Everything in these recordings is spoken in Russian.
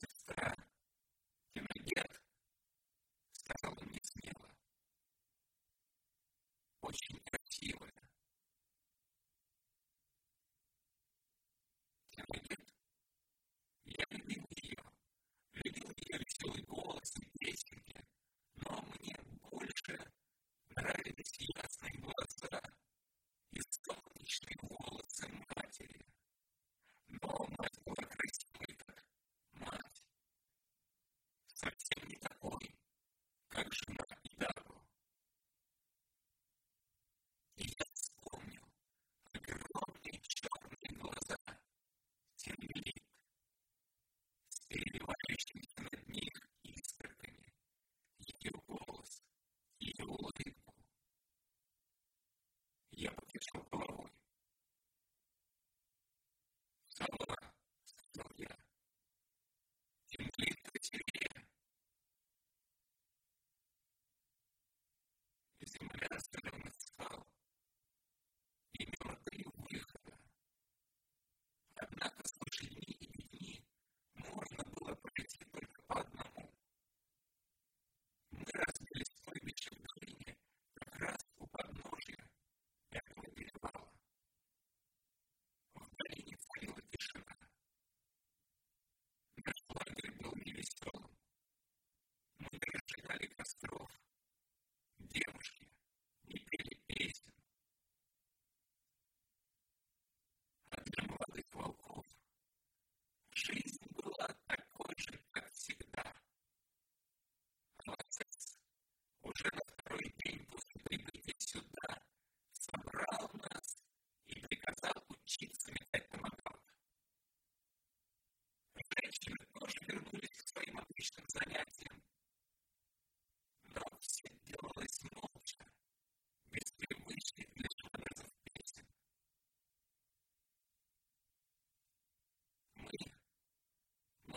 just that.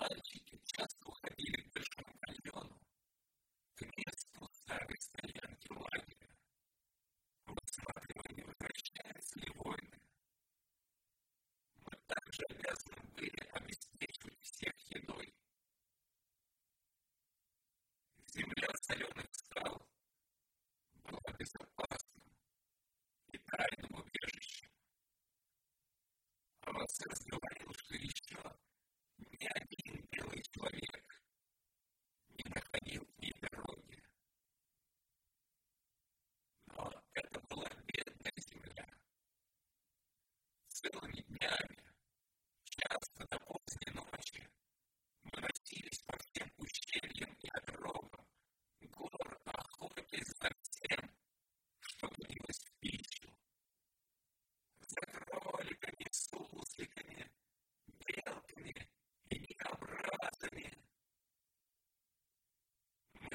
Пойти за это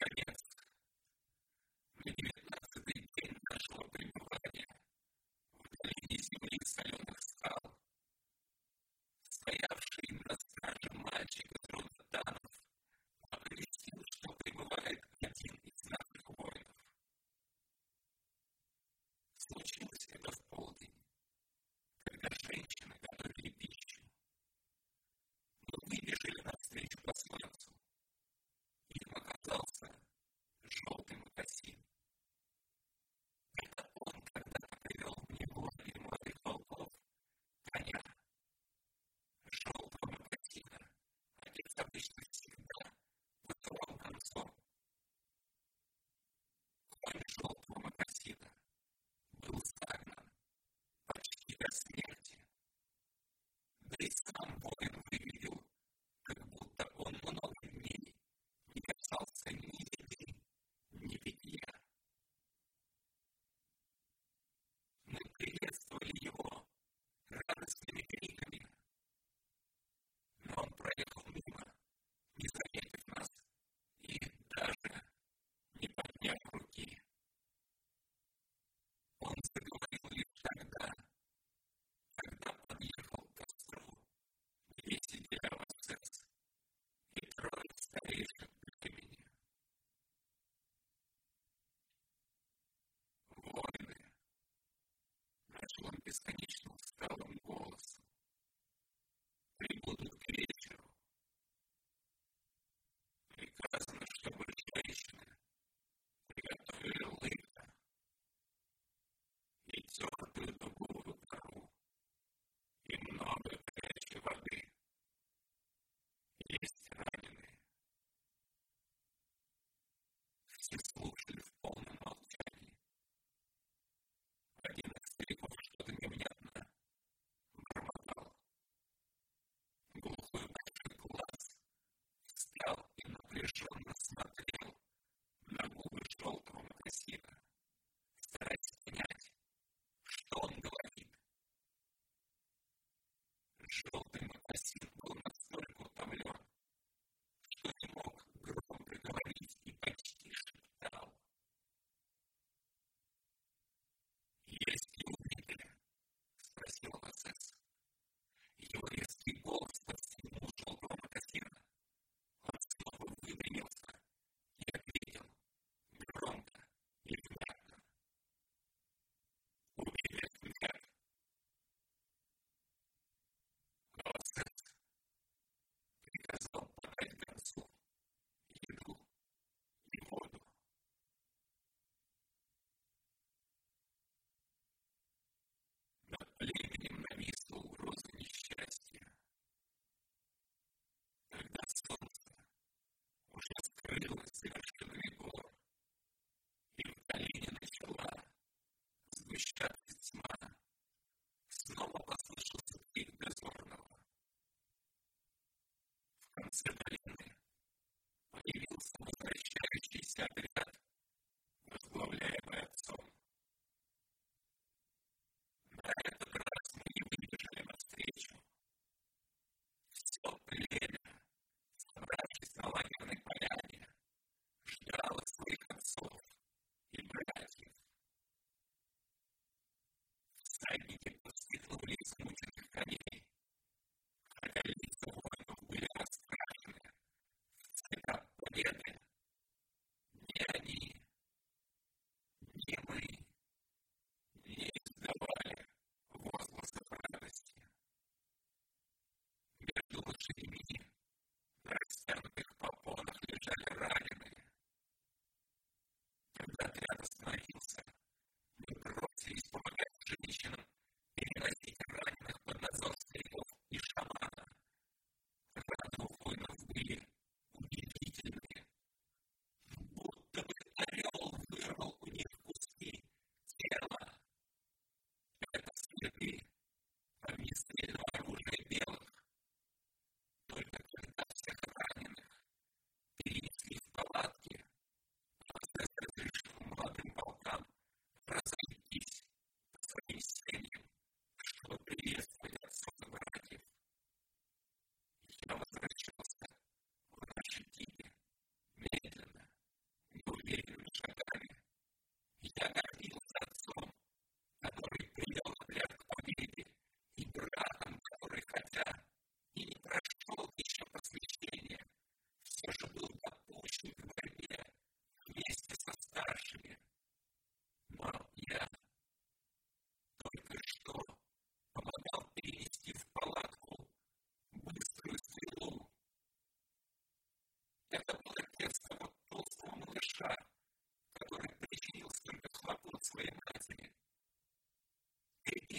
against